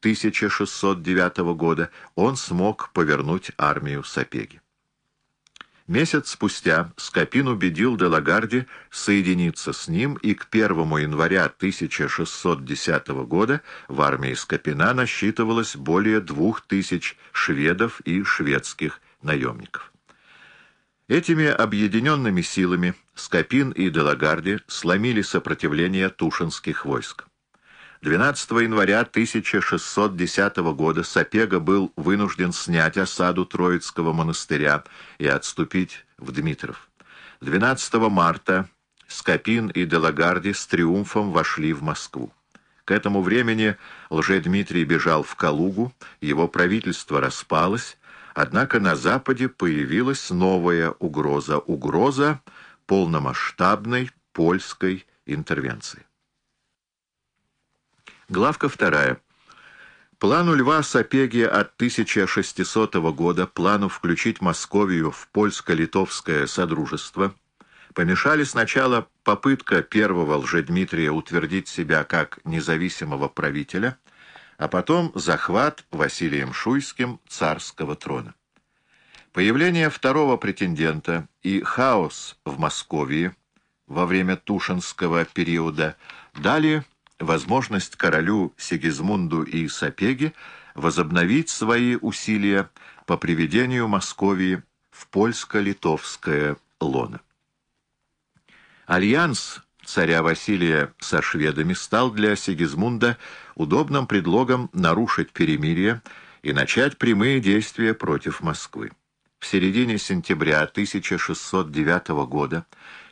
1609 года он смог повернуть армию Сапеги. Месяц спустя Скопин убедил Делагарди соединиться с ним, и к 1 января 1610 года в армии Скопина насчитывалось более двух тысяч шведов и шведских наемников. Этими объединенными силами Скопин и Делагарди сломили сопротивление тушинских войск. 12 января 1610 года Сапега был вынужден снять осаду Троицкого монастыря и отступить в Дмитров. 12 марта Скопин и Делагарди с триумфом вошли в Москву. К этому времени Лжедмитрий бежал в Калугу, его правительство распалось, однако на Западе появилась новая угроза — угроза полномасштабной польской интервенции. Главка вторая. Плану Льва Сапеги от 1600 года, плану включить Московию в польско-литовское содружество, помешали сначала попытка первого Лжедмитрия утвердить себя как независимого правителя, а потом захват Василием Шуйским царского трона. Появление второго претендента и хаос в Московии во время Тушинского периода дали возможность королю Сигизмунду и Сапеге возобновить свои усилия по приведению Московии в польско-литовское лоно. Альянс царя Василия со шведами стал для Сигизмунда удобным предлогом нарушить перемирие и начать прямые действия против Москвы. В середине сентября 1609 года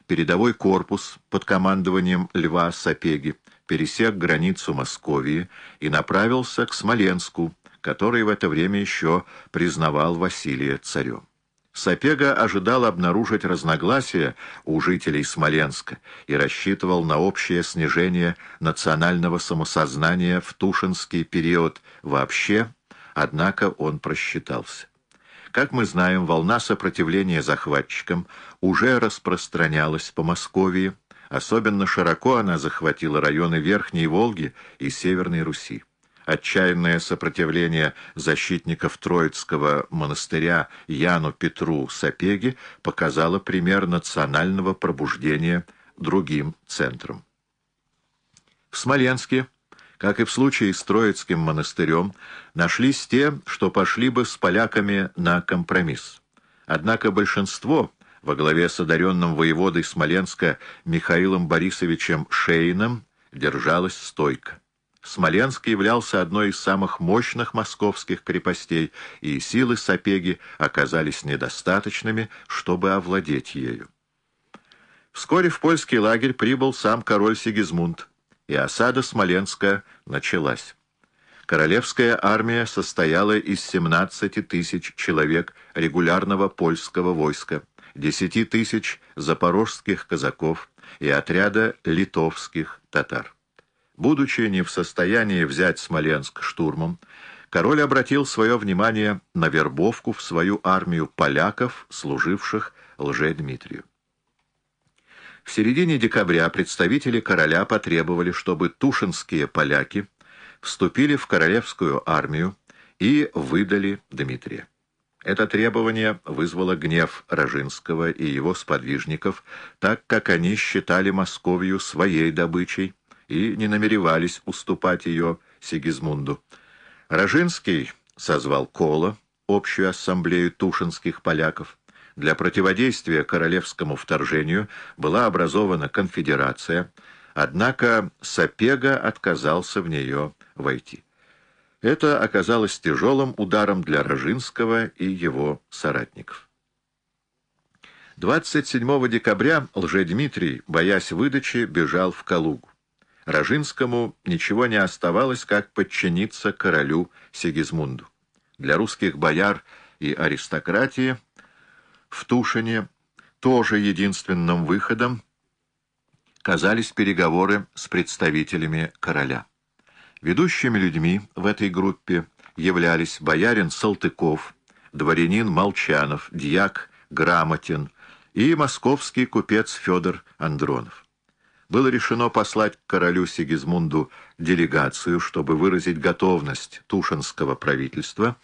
передовой корпус под командованием Льва Сапеги пересек границу Московии и направился к Смоленску, который в это время еще признавал Василия царем. Сапега ожидал обнаружить разногласия у жителей Смоленска и рассчитывал на общее снижение национального самосознания в Тушинский период вообще, однако он просчитался. Как мы знаем, волна сопротивления захватчикам уже распространялась по Московии, Особенно широко она захватила районы Верхней Волги и Северной Руси. Отчаянное сопротивление защитников Троицкого монастыря Яну Петру Сапеги показало пример национального пробуждения другим центрам. В Смоленске, как и в случае с Троицким монастырем, нашлись те, что пошли бы с поляками на компромисс. Однако большинство во главе с одаренным воеводой Смоленска Михаилом Борисовичем Шейном держалась стойко. Смоленск являлся одной из самых мощных московских крепостей, и силы Сапеги оказались недостаточными, чтобы овладеть ею. Вскоре в польский лагерь прибыл сам король Сигизмунд, и осада Смоленска началась. Королевская армия состояла из 17 тысяч человек регулярного польского войска, десяти тысяч запорожских казаков и отряда литовских татар. Будучи не в состоянии взять Смоленск штурмом, король обратил свое внимание на вербовку в свою армию поляков, служивших лже-Дмитрию. В середине декабря представители короля потребовали, чтобы тушинские поляки вступили в королевскую армию и выдали Дмитрия. Это требование вызвало гнев Рожинского и его сподвижников, так как они считали Московию своей добычей и не намеревались уступать ее Сигизмунду. Рожинский созвал Кола, общую ассамблею тушинских поляков. Для противодействия королевскому вторжению была образована конфедерация, однако Сапега отказался в нее войти. Это оказалось тяжелым ударом для Рожинского и его соратников. 27 декабря Лжедмитрий, боясь выдачи, бежал в Калугу. Рожинскому ничего не оставалось, как подчиниться королю Сигизмунду. Для русских бояр и аристократии в Тушине тоже единственным выходом казались переговоры с представителями короля. Ведущими людьми в этой группе являлись боярин Салтыков, дворянин Молчанов, дьяк Грамотин и московский купец Федор Андронов. было решено послать к королю Сигизмунду делегацию, чтобы выразить готовность Тушинского правительства